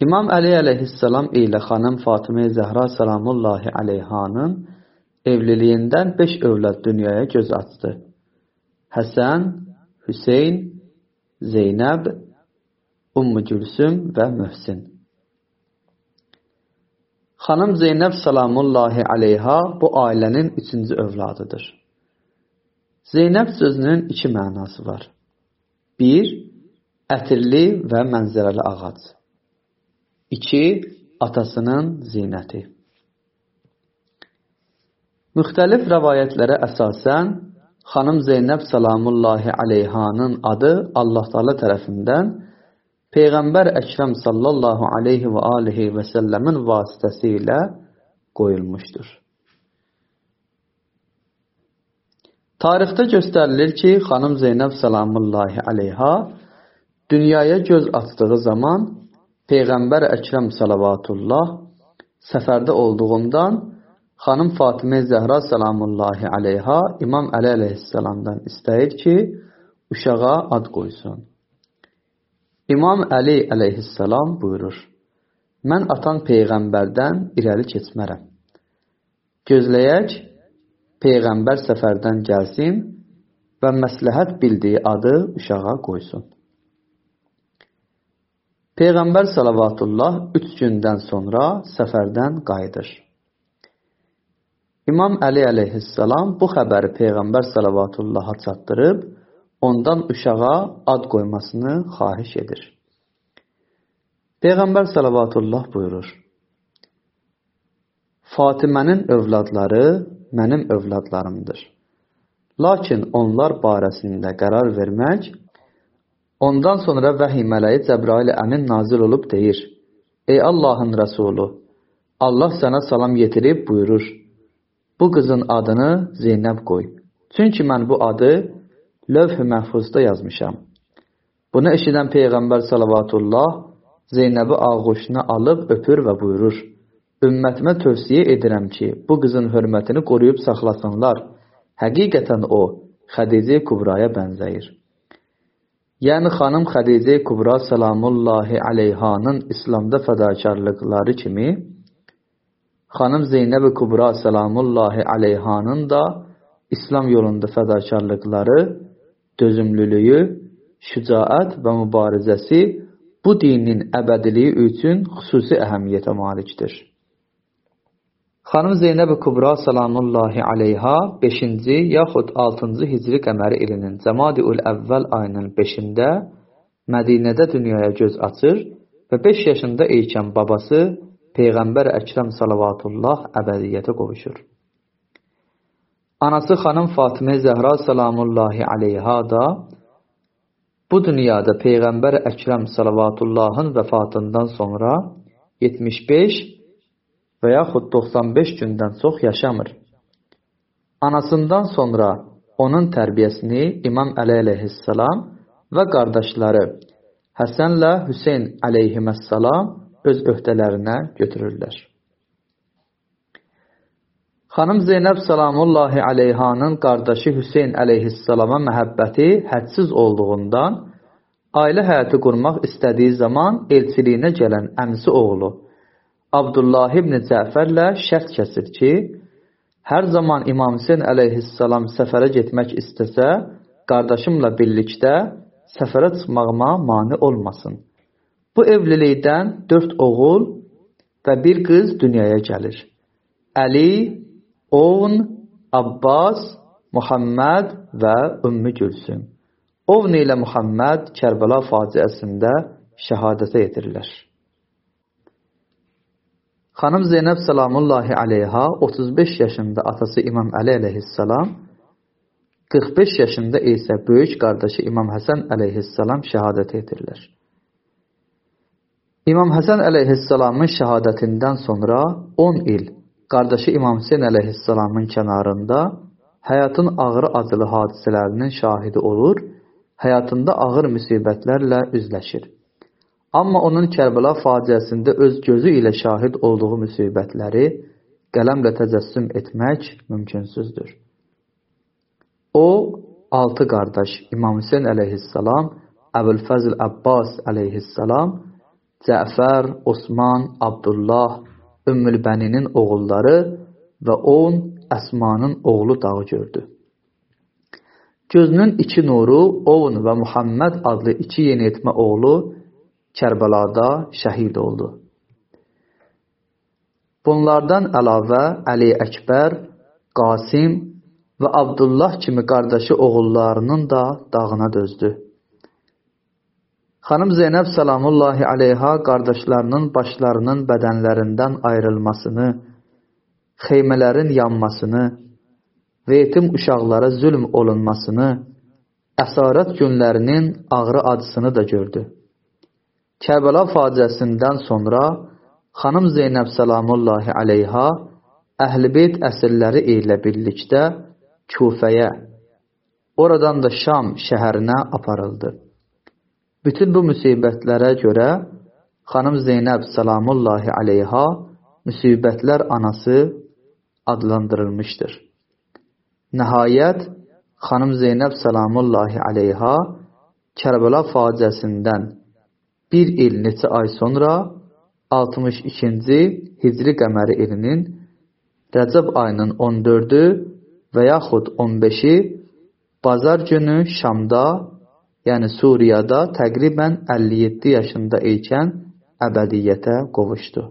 İmam Əli əleyhissalam ilə xanım Fatimə Zəhra salamullahi aleyhanın evliliyindən 5 övlad dünyaya göz açdı. Həsən, Hüseyn, Zeynəb, Ummu Gülsüm və Möhsin. Xanım Zeynəb salamullahi aleyha bu ailənin üçüncü övladıdır. Zeynəb sözünün iki mənası var. Bir, ətirli və mənzərəli ağac. 2. Atasının zinəti. Müxtəlif rəvayətlərə əsasən xanım Zeynəb salamullahi aleyhanın adı Allah Taala tərəfindən Peyğəmbər Əkrəm sallallahu aleyhi və alihi və səlləmin vasitəsilə qoyulmuşdur. Tarixdə göstərilir ki, xanım Zeynəb salamullahi aleyha dünyaya göz açdığı zaman Peyğəmbər Əkrəm salavatullah səfərdə olduğundan xanım Fatimə Zəhra salamullahi aleyha İmam Əli əleyhissalamdan istəyir ki, uşağa ad qoysun. İmam Əli əleyhissalam buyurur, mən atan Peyğəmbərdən irəli keçmərəm. Gözləyək, Peyğəmbər səfərdən gəlsin və məsləhət bildiyi adı uşağa qoysun. Peyğəmbər salavatullah üç gündən sonra səfərdən qayıdır. İmam Əli əleyhissalam bu xəbəri Peyğəmbər salavatullaha çatdırıb, ondan uşağa ad qoymasını xahiş edir. Peyğəmbər salavatullah buyurur, Fatimənin övladları mənim övladlarımdır. Lakin onlar barəsində qərar vermək Ondan sonra vəhiy mələyi Cəbrail əmin nazil olub deyir, Ey Allahın rəsulu, Allah sənə salam yetirib buyurur, bu qızın adını Zeynəb qoy. Çünki mən bu adı lövh-ü məhfuzda yazmışam. Bunu eşidən Peyğəmbər salavatullah Zeynəbi ağuşuna alıb öpür və buyurur, Ümmətimə tövsiyə edirəm ki, bu qızın hörmətini qoruyub saxlasınlar. Həqiqətən o, Xədicə Kubraya bənzəyir. Yəni xanım Xədicə Kubra salamullahi aleyhanın İslamda fədakarlıqları kimi xanım Zeynəb Kubra salamullahi aleyhanın da İslam yolunda fədakarlıqları, dözümlülüyü, şücaət və mübarizəsi bu dinin əbədiliyi üçün xüsusi əhəmiyyətə malikdir. Xanım Zeynəb Kubra salamullahi aleyha 5-ci yaxud 6-cı hicri qəməri ilinin Cəmadi-ül Əvvəl ayının 5-də Mədinədə dünyaya göz açır və 5 yaşında ikən babası Peyğəmbər Əkrəm salavatullah əbədiyyətə qovuşur. Anası xanım Fatimə Zəhra salamullahi aleyha da bu dünyada Peyğəmbər Əkrəm salavatullahın vəfatından sonra 75 və yaxud 95 gündən çox yaşamır. Anasından sonra onun tərbiyəsini İmam Əli əleyhissalam və qardaşları Həsənlə Hüseyn əleyhissalam öz öhdələrinə götürürlər. Xanım Zeynəb salamullahi aleyhanın qardaşı Hüseyn əleyhissalama məhəbbəti hədsiz olduğundan ailə həyatı qurmaq istədiyi zaman elçiliyinə gələn əmsi oğlu Abdullah ibn Cəfərlə şərt kəsir ki, hər zaman İmam Hüseyn əleyhissalam səfərə getmək istəsə, qardaşımla birlikdə səfərə çıxmağıma mane olmasın. Bu evlilikdən dörd oğul və bir qız dünyaya gəlir. Əli, Ovn, Abbas, Muhammed və Ümmü Gülsüm. Ovn ilə Muhammed Kərbəla faciəsində şəhadətə yetirirlər. Xanım Zeynəb salamullahi aleyha 35 yaşında atası İmam Əli əleyhissalam, 45 yaşında isə böyük qardaşı İmam Həsən əleyhissalam şəhadət edirlər. İmam Həsən əleyhissalamın şəhadətindən sonra 10 il qardaşı İmam Hüseyn əleyhissalamın kənarında həyatın ağır acılı hadisələrinin şahidi olur, həyatında ağır müsibətlərlə üzləşir. Amma onun Kərbəla faciəsində öz gözü ilə şahid olduğu müsibətləri qələmlə təcəssüm etmək mümkünsüzdür. O, altı qardaş İmam Hüseyn əleyhissalam, Əbülfəzl Abbas əleyhissalam, Cəfər, Osman, Abdullah, Ümmülbəninin oğulları və on Əsmanın oğlu dağı gördü. Gözünün iki nuru Ovun və Muhammed adlı iki yeniyetmə oğlu Kərbəlada şəhid oldu. Bunlardan əlavə Əli Əkbər, Qasim və Abdullah kimi qardaşı oğullarının da dağına dözdü. Xanım Zeynəb salamullahi aleyha qardaşlarının başlarının bədənlərindən ayrılmasını, xeymələrin yanmasını və yetim uşaqlara zülm olunmasını, əsarət günlərinin ağrı acısını da gördü. Kərbəla faciəsindən sonra xanım Zeynəb salamullahi aleyha Əhl-i əsirləri ilə birlikdə Kufəyə, oradan da Şam şəhərinə aparıldı. Bütün bu müsibətlərə görə xanım Zeynəb salamullahi aleyha müsibətlər anası adlandırılmışdır. Nəhayət, xanım Zeynəb salamullahi aleyha Kərbəla faciəsindən bir il neçə ay sonra 62-ci Hicri qəməri ilinin Rəcəb ayının 14-ü və yaxud 15-i bazar günü Şamda, yəni Suriyada təqribən 57 yaşında ikən əbədiyyətə qovuşdu.